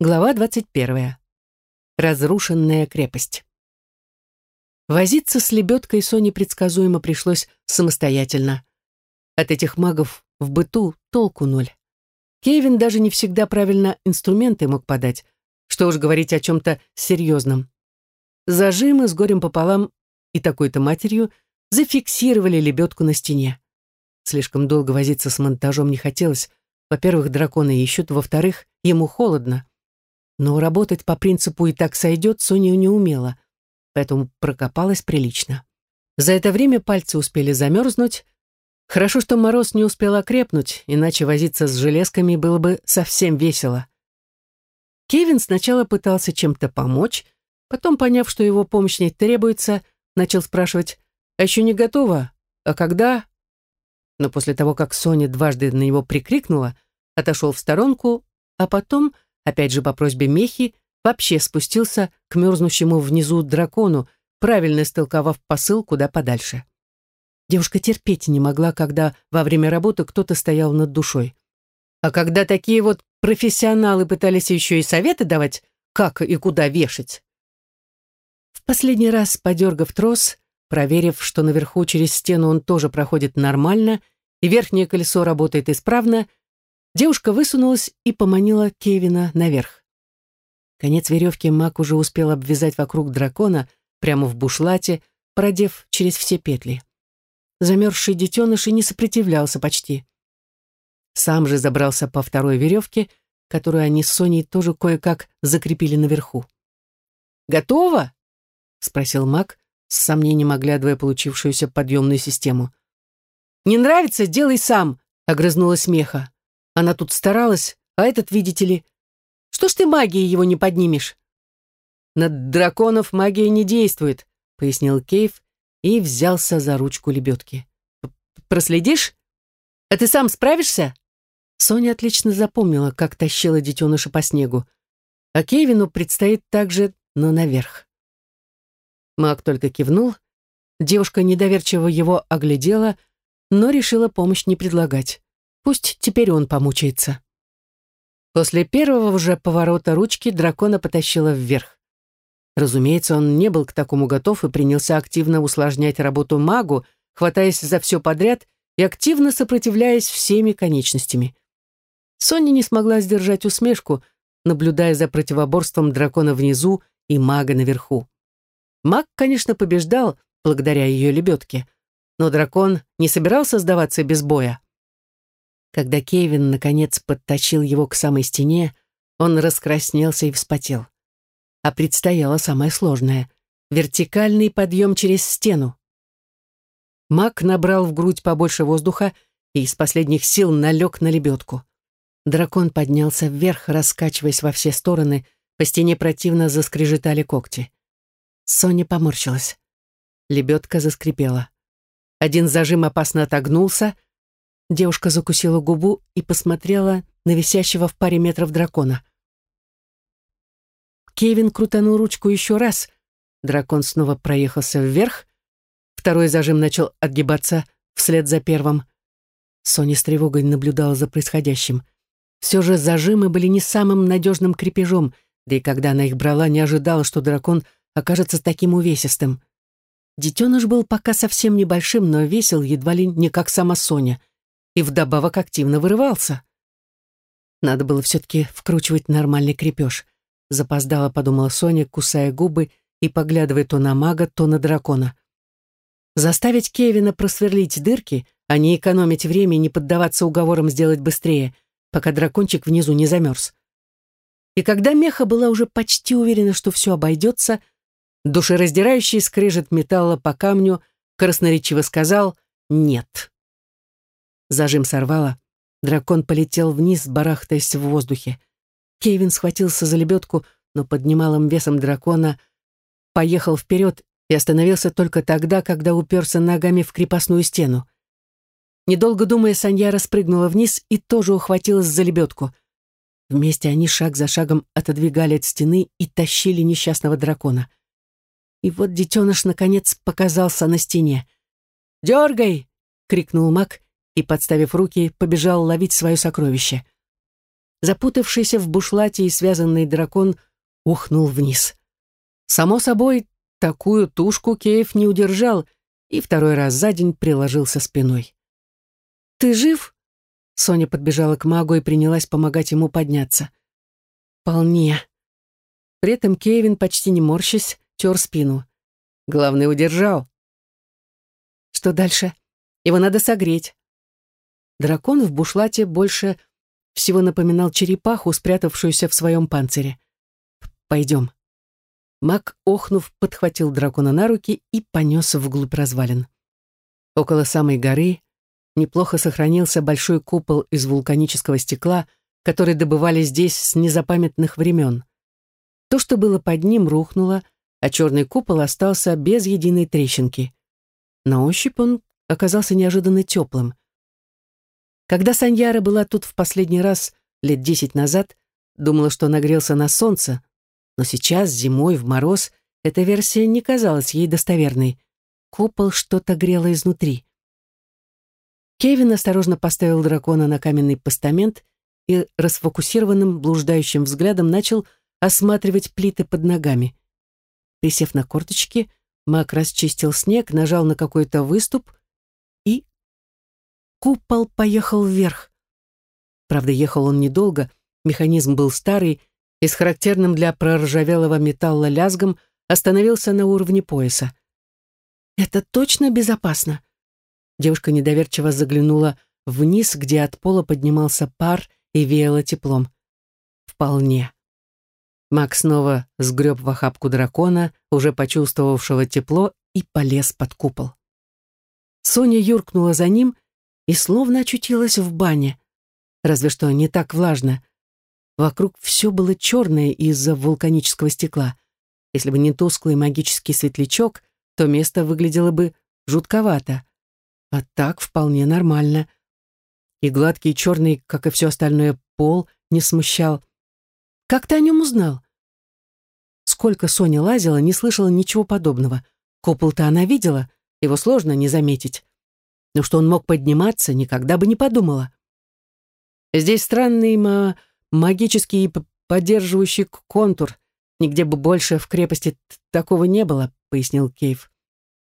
Глава 21. Разрушенная крепость. Возиться с лебедкой Соне предсказуемо пришлось самостоятельно. От этих магов в быту толку ноль. Кевин даже не всегда правильно инструменты мог подать, что уж говорить о чем-то серьезном. Зажимы с горем пополам и такой-то матерью зафиксировали лебедку на стене. Слишком долго возиться с монтажом не хотелось. Во-первых, драконы ищут, во-вторых, ему холодно. Но работать по принципу «и так сойдет» Соня не умела, поэтому прокопалась прилично. За это время пальцы успели замерзнуть. Хорошо, что мороз не успел окрепнуть, иначе возиться с железками было бы совсем весело. Кевин сначала пытался чем-то помочь, потом, поняв, что его помощь не требуется, начал спрашивать, «А еще не готово? А когда?» Но после того, как Соня дважды на него прикрикнула, отошел в сторонку, а потом опять же по просьбе Мехи, вообще спустился к мерзнущему внизу дракону, правильно истолковав посыл куда подальше. Девушка терпеть не могла, когда во время работы кто-то стоял над душой. А когда такие вот профессионалы пытались еще и советы давать, как и куда вешать. В последний раз, подергав трос, проверив, что наверху через стену он тоже проходит нормально и верхнее колесо работает исправно, Девушка высунулась и поманила Кевина наверх. Конец веревки маг уже успел обвязать вокруг дракона, прямо в бушлате, продев через все петли. Замерзший детеныш и не сопротивлялся почти. Сам же забрался по второй веревке, которую они с Соней тоже кое-как закрепили наверху. «Готово?» — спросил маг, с сомнением оглядывая получившуюся подъемную систему. «Не нравится? Делай сам!» — огрызнулась меха. Она тут старалась, а этот, видите ли... Что ж ты магией его не поднимешь? Над драконов магия не действует, пояснил Кейв и взялся за ручку лебедки. Проследишь? А ты сам справишься? Соня отлично запомнила, как тащила детеныша по снегу. А Кевину предстоит также, но наверх. Маг только кивнул. Девушка недоверчиво его оглядела, но решила помощь не предлагать. Пусть теперь он помучается. После первого же поворота ручки дракона потащила вверх. Разумеется, он не был к такому готов и принялся активно усложнять работу магу, хватаясь за все подряд и активно сопротивляясь всеми конечностями. Соня не смогла сдержать усмешку, наблюдая за противоборством дракона внизу и мага наверху. Маг, конечно, побеждал благодаря ее лебедке, но дракон не собирался сдаваться без боя. Когда Кевин, наконец, подтащил его к самой стене, он раскраснелся и вспотел. А предстояло самое сложное — вертикальный подъем через стену. Мак набрал в грудь побольше воздуха и из последних сил налег на лебедку. Дракон поднялся вверх, раскачиваясь во все стороны, по стене противно заскрежетали когти. Соня поморщилась. Лебедка заскрипела. Один зажим опасно отогнулся, Девушка закусила губу и посмотрела на висящего в паре метров дракона. Кевин крутанул ручку еще раз. Дракон снова проехался вверх. Второй зажим начал отгибаться вслед за первым. Соня с тревогой наблюдала за происходящим. Все же зажимы были не самым надежным крепежом, да и когда она их брала, не ожидала, что дракон окажется таким увесистым. Детеныш был пока совсем небольшим, но весил едва ли не как сама Соня — и вдобавок активно вырывался. Надо было все-таки вкручивать нормальный крепеж. Запоздала, подумала Соня, кусая губы и поглядывая то на мага, то на дракона. Заставить Кевина просверлить дырки, а не экономить время и не поддаваться уговорам сделать быстрее, пока дракончик внизу не замерз. И когда Меха была уже почти уверена, что все обойдется, душераздирающий скрежет металла по камню красноречиво сказал «нет». Зажим сорвало. Дракон полетел вниз, барахтаясь в воздухе. Кевин схватился за лебедку, но под немалым весом дракона поехал вперед и остановился только тогда, когда уперся ногами в крепостную стену. Недолго думая, Санья распрыгнула вниз и тоже ухватилась за лебедку. Вместе они шаг за шагом отодвигали от стены и тащили несчастного дракона. И вот детеныш, наконец, показался на стене. «Дергай!» — крикнул маг и, подставив руки, побежал ловить свое сокровище. запутавшийся в бушлате и связанный дракон ухнул вниз. Само собой, такую тушку Кейв не удержал и второй раз за день приложился спиной. «Ты жив?» Соня подбежала к магу и принялась помогать ему подняться. «Вполне». При этом Кевин, почти не морщась, тер спину. Главный удержал. «Что дальше? Его надо согреть». Дракон в бушлате больше всего напоминал черепаху, спрятавшуюся в своем панцире. «Пойдем». Маг, охнув, подхватил дракона на руки и понес вглубь развалин. Около самой горы неплохо сохранился большой купол из вулканического стекла, который добывали здесь с незапамятных времен. То, что было под ним, рухнуло, а черный купол остался без единой трещинки. На ощупь он оказался неожиданно теплым. Когда Саньяра была тут в последний раз, лет десять назад, думала, что нагрелся на солнце, но сейчас, зимой, в мороз, эта версия не казалась ей достоверной. Купол что-то грело изнутри. Кевин осторожно поставил дракона на каменный постамент и расфокусированным, блуждающим взглядом начал осматривать плиты под ногами. Присев на корточки, маг расчистил снег, нажал на какой-то выступ. Купол поехал вверх. Правда, ехал он недолго, механизм был старый, и с характерным для проржавелого металла лязгом остановился на уровне пояса. «Это точно безопасно?» Девушка недоверчиво заглянула вниз, где от пола поднимался пар и веяло теплом. «Вполне». Макс снова сгреб в охапку дракона, уже почувствовавшего тепло, и полез под купол. Соня юркнула за ним и словно очутилась в бане. Разве что не так влажно — Вокруг все было черное из-за вулканического стекла. Если бы не тусклый магический светлячок, то место выглядело бы жутковато. А так вполне нормально. И гладкий черный, как и все остальное, пол не смущал. Как ты о нем узнал? Сколько Соня лазила, не слышала ничего подобного. Купол-то она видела, его сложно не заметить. Но что он мог подниматься, никогда бы не подумала. Здесь странный ма магический поддерживающий контур. Нигде бы больше в крепости такого не было, пояснил Кейв,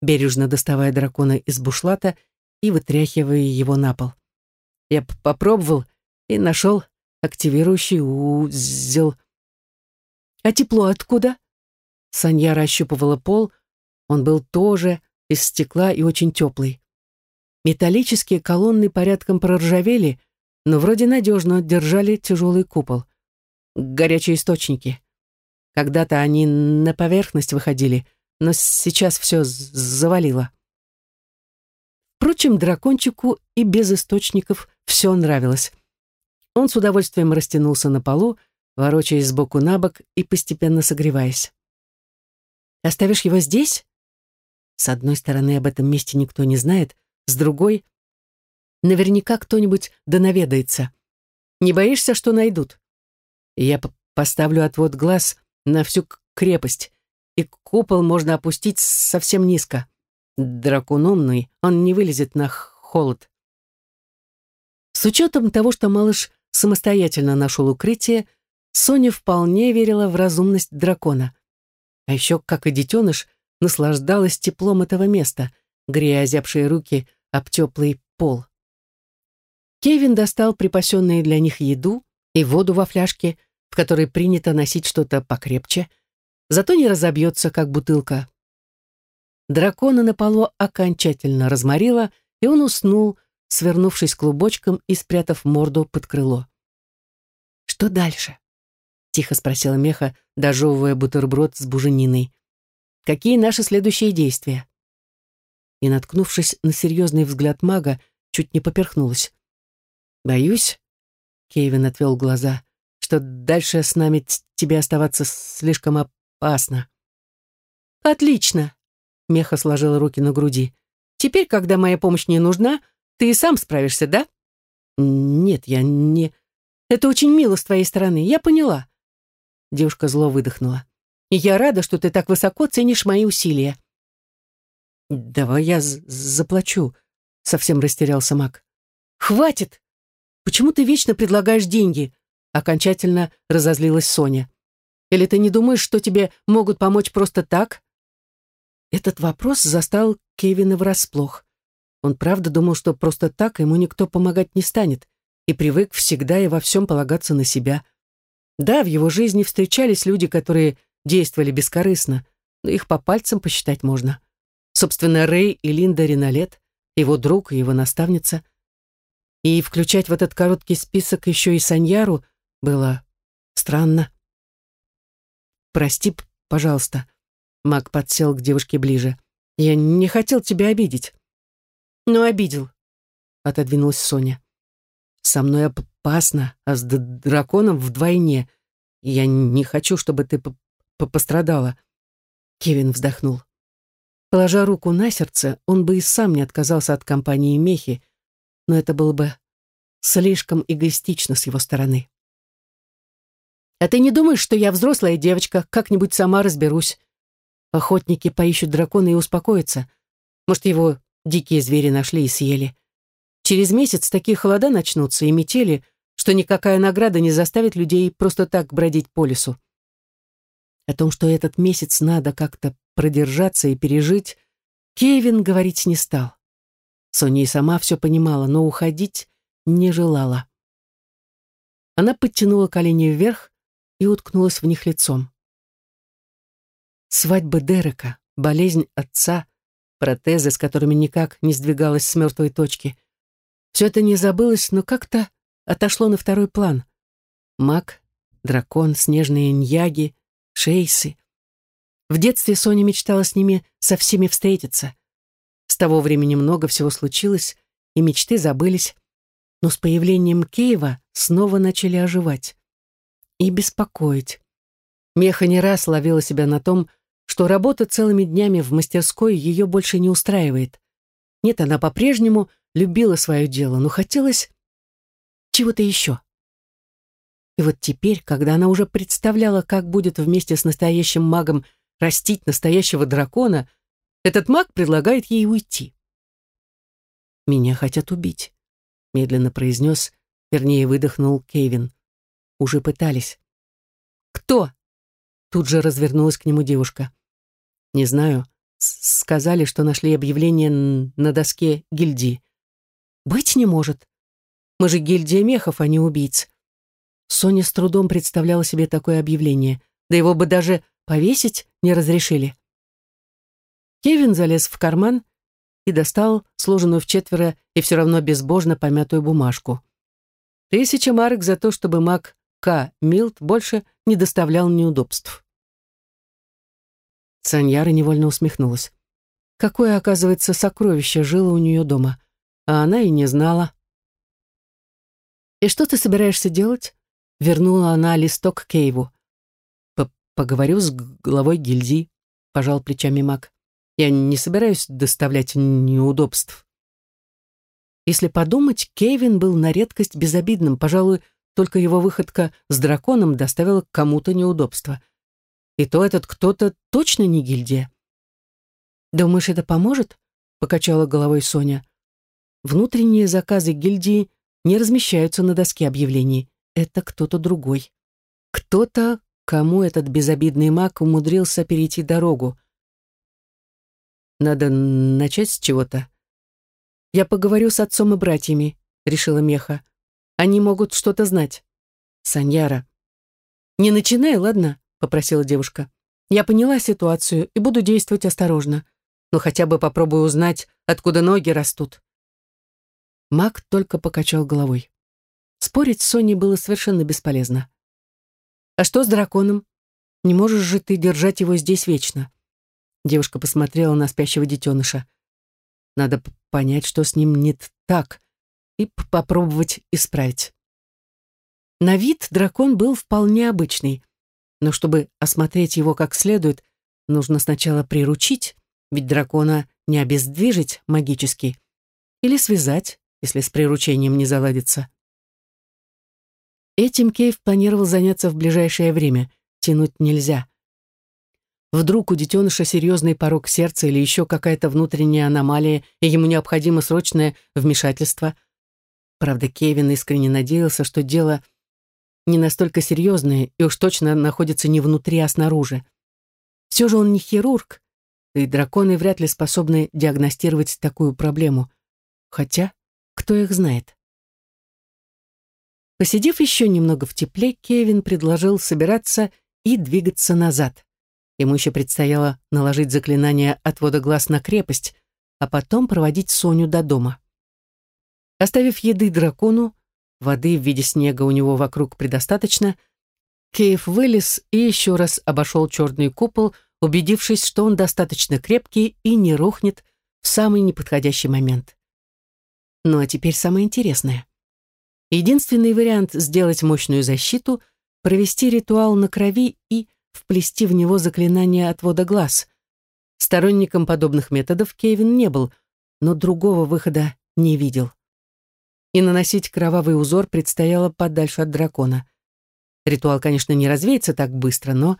бережно доставая дракона из бушлата и вытряхивая его на пол. Я попробовал и нашел активирующий узел. А тепло откуда? Санья расщупывала пол. Он был тоже из стекла и очень теплый. Металлические колонны порядком проржавели, но вроде надежно держали тяжелый купол. Горячие источники. Когда-то они на поверхность выходили, но сейчас все завалило. Впрочем, дракончику и без источников все нравилось. Он с удовольствием растянулся на полу, ворочаясь сбоку на бок и постепенно согреваясь. «Оставишь его здесь?» С одной стороны, об этом месте никто не знает, с другой Наверняка кто-нибудь донаведается. Не боишься, что найдут? Я поставлю отвод глаз на всю крепость, и купол можно опустить совсем низко. Дракон умный, он не вылезет на холод. С учетом того, что малыш самостоятельно нашел укрытие, Соня вполне верила в разумность дракона. А еще, как и детеныш, наслаждалась теплом этого места, грея озябшие руки об теплый пол. Кевин достал припасенные для них еду и воду во фляжке, в которой принято носить что-то покрепче, зато не разобьется, как бутылка. Дракона на полу окончательно разморило, и он уснул, свернувшись клубочком и спрятав морду под крыло. «Что дальше?» — тихо спросила Меха, дожевывая бутерброд с бужениной. «Какие наши следующие действия?» И, наткнувшись на серьезный взгляд мага, чуть не поперхнулась. Боюсь, Кевин отвел глаза, что дальше с нами тебе оставаться слишком опасно. Отлично. Меха сложила руки на груди. Теперь, когда моя помощь не нужна, ты и сам справишься, да? Нет, я не... Это очень мило с твоей стороны, я поняла. Девушка зло выдохнула. Я рада, что ты так высоко ценишь мои усилия. Давай я заплачу, совсем растерялся Мак. Хватит! Почему ты вечно предлагаешь деньги? окончательно разозлилась Соня. «Или ты не думаешь, что тебе могут помочь просто так?» Этот вопрос застал Кевина врасплох. Он правда думал, что просто так ему никто помогать не станет, и привык всегда и во всем полагаться на себя. Да, в его жизни встречались люди, которые действовали бескорыстно, но их по пальцам посчитать можно. Собственно, Рэй и Линда Риналет, его друг и его наставница. И включать в этот короткий список еще и Саньяру было странно. «Прости, пожалуйста», — Мак подсел к девушке ближе. «Я не хотел тебя обидеть». «Ну, обидел», — отодвинулась Соня. «Со мной опасно, а с драконом вдвойне. Я не хочу, чтобы ты пострадала». Кевин вздохнул. Положа руку на сердце, он бы и сам не отказался от компании Мехи, но это было бы слишком эгоистично с его стороны. «А ты не думаешь, что я взрослая девочка, как-нибудь сама разберусь? Охотники поищут дракона и успокоятся. Может, его дикие звери нашли и съели. Через месяц такие холода начнутся и метели, что никакая награда не заставит людей просто так бродить по лесу. О том, что этот месяц надо как-то продержаться и пережить, Кевин говорить не стал. Соня и сама все понимала, но уходить не желала. Она подтянула колени вверх и уткнулась в них лицом. Свадьба Дерека, болезнь отца, протезы, с которыми никак не сдвигалась с мертвой точки. Все это не забылось, но как-то отошло на второй план. Маг, дракон, снежные ньяги, шейсы. В детстве Соня мечтала с ними со всеми встретиться. С того времени много всего случилось, и мечты забылись. Но с появлением Киева снова начали оживать. И беспокоить. Меха не раз ловила себя на том, что работа целыми днями в мастерской ее больше не устраивает. Нет, она по-прежнему любила свое дело, но хотелось чего-то еще. И вот теперь, когда она уже представляла, как будет вместе с настоящим магом растить настоящего дракона, этот маг предлагает ей уйти. «Меня хотят убить», — медленно произнес, вернее, выдохнул Кевин. «Уже пытались». «Кто?» Тут же развернулась к нему девушка. «Не знаю. Сказали, что нашли объявление на доске гильдии». «Быть не может. Мы же гильдия мехов, а не убийц». Соня с трудом представляла себе такое объявление. Да его бы даже повесить не разрешили. Кевин залез в карман и достал сложенную в четверо и все равно безбожно помятую бумажку. Тысяча марок за то, чтобы маг К. Милт больше не доставлял неудобств. Саньяра невольно усмехнулась. Какое, оказывается, сокровище жило у нее дома, а она и не знала. «И что ты собираешься делать?» Вернула она листок Кейву. «Поговорю с главой гильдии», — пожал плечами маг. «Я не собираюсь доставлять неудобств». Если подумать, Кевин был на редкость безобидным. Пожалуй, только его выходка с драконом доставила кому-то неудобства. И то этот кто-то точно не гильдия. «Думаешь, это поможет?» — покачала головой Соня. «Внутренние заказы гильдии не размещаются на доске объявлений. Это кто-то другой. Кто-то, кому этот безобидный маг умудрился перейти дорогу. Надо начать с чего-то. Я поговорю с отцом и братьями, решила Меха. Они могут что-то знать. Саньяра. Не начинай, ладно? попросила девушка. Я поняла ситуацию и буду действовать осторожно. Но хотя бы попробую узнать, откуда ноги растут. Маг только покачал головой. Спорить с Соней было совершенно бесполезно. «А что с драконом? Не можешь же ты держать его здесь вечно?» Девушка посмотрела на спящего детеныша. «Надо понять, что с ним не так, и попробовать исправить». На вид дракон был вполне обычный, но чтобы осмотреть его как следует, нужно сначала приручить, ведь дракона не обездвижить магически, или связать, если с приручением не заладится. Этим Кейв планировал заняться в ближайшее время. Тянуть нельзя. Вдруг у детеныша серьезный порог сердца или еще какая-то внутренняя аномалия, и ему необходимо срочное вмешательство. Правда, Кевин искренне надеялся, что дело не настолько серьезные и уж точно находятся не внутри, а снаружи. Все же он не хирург, и драконы вряд ли способны диагностировать такую проблему. Хотя, кто их знает? Посидев еще немного в тепле, Кевин предложил собираться и двигаться назад. Ему еще предстояло наложить заклинание отвода глаз на крепость, а потом проводить Соню до дома. Оставив еды дракону, воды в виде снега у него вокруг предостаточно, Кейв вылез и еще раз обошел черный купол, убедившись, что он достаточно крепкий и не рухнет в самый неподходящий момент. Ну а теперь самое интересное. Единственный вариант сделать мощную защиту — провести ритуал на крови и вплести в него заклинание отвода глаз. Сторонником подобных методов Кевин не был, но другого выхода не видел. И наносить кровавый узор предстояло подальше от дракона. Ритуал, конечно, не развеется так быстро, но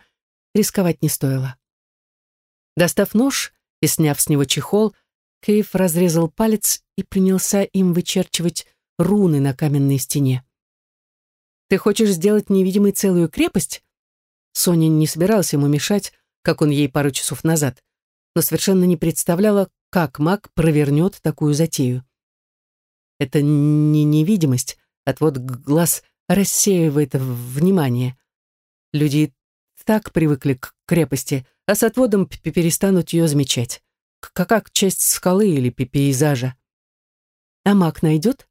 рисковать не стоило. Достав нож и сняв с него чехол, Кейв разрезал палец и принялся им вычерчивать руны на каменной стене. «Ты хочешь сделать невидимой целую крепость?» Соня не собиралась ему мешать, как он ей пару часов назад, но совершенно не представляла, как маг провернет такую затею. Это не невидимость, отвод глаз рассеивает внимание. Люди так привыкли к крепости, а с отводом перестанут ее замечать, как, часть скалы или пейзажа. А маг найдет?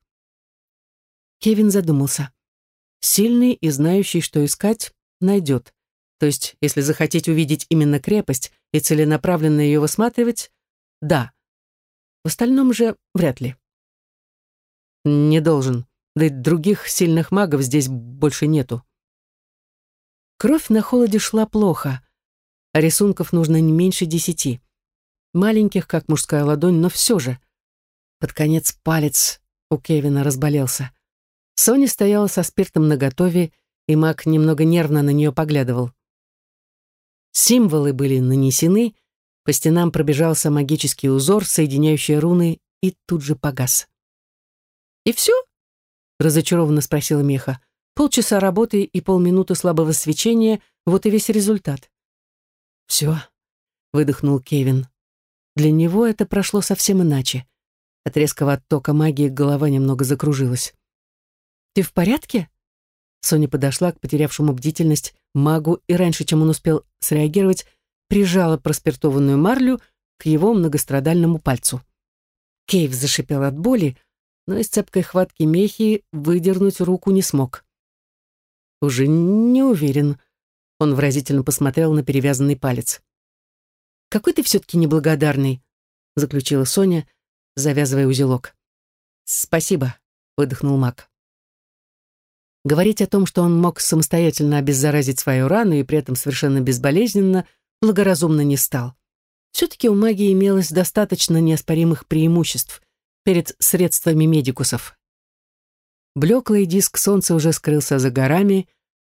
Кевин задумался. Сильный и знающий, что искать, найдет. То есть, если захотеть увидеть именно крепость и целенаправленно ее высматривать, да. В остальном же вряд ли. Не должен. Да и других сильных магов здесь больше нету. Кровь на холоде шла плохо, а рисунков нужно не меньше десяти. Маленьких, как мужская ладонь, но все же. Под конец палец у Кевина разболелся. Соня стояла со спиртом наготове, и маг немного нервно на нее поглядывал. Символы были нанесены, по стенам пробежался магический узор, соединяющий руны, и тут же погас. «И все?» — разочарованно спросила Меха. «Полчаса работы и полминуты слабого свечения — вот и весь результат». «Все», — выдохнул Кевин. Для него это прошло совсем иначе. От резкого оттока магии голова немного закружилась. «Ты в порядке?» Соня подошла к потерявшему бдительность магу и раньше, чем он успел среагировать, прижала проспиртованную марлю к его многострадальному пальцу. Кейв зашипел от боли, но из цепкой хватки мехи выдернуть руку не смог. «Уже не уверен», — он выразительно посмотрел на перевязанный палец. «Какой ты все-таки неблагодарный», — заключила Соня, завязывая узелок. «Спасибо», — выдохнул маг. Говорить о том, что он мог самостоятельно обеззаразить свою рану и при этом совершенно безболезненно, благоразумно не стал. Все-таки у магии имелось достаточно неоспоримых преимуществ перед средствами медикусов. Блеклый диск солнца уже скрылся за горами,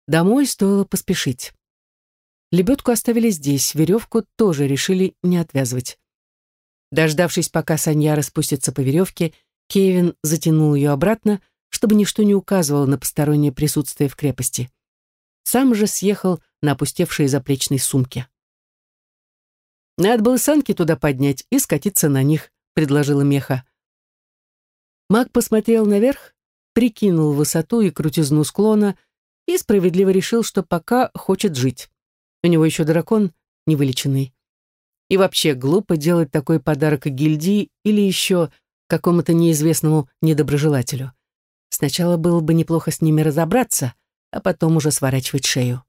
домой стоило поспешить. Лебедку оставили здесь, веревку тоже решили не отвязывать. Дождавшись, пока Санья распустится по веревке, Кевин затянул ее обратно, чтобы ничто не указывало на постороннее присутствие в крепости. Сам же съехал на опустевшие заплечные сумки. «Надо было санки туда поднять и скатиться на них», — предложила Меха. Маг посмотрел наверх, прикинул высоту и крутизну склона и справедливо решил, что пока хочет жить. У него еще дракон невылеченный. И вообще глупо делать такой подарок гильдии или еще какому-то неизвестному недоброжелателю. Сначала было бы неплохо с ними разобраться, а потом уже сворачивать шею.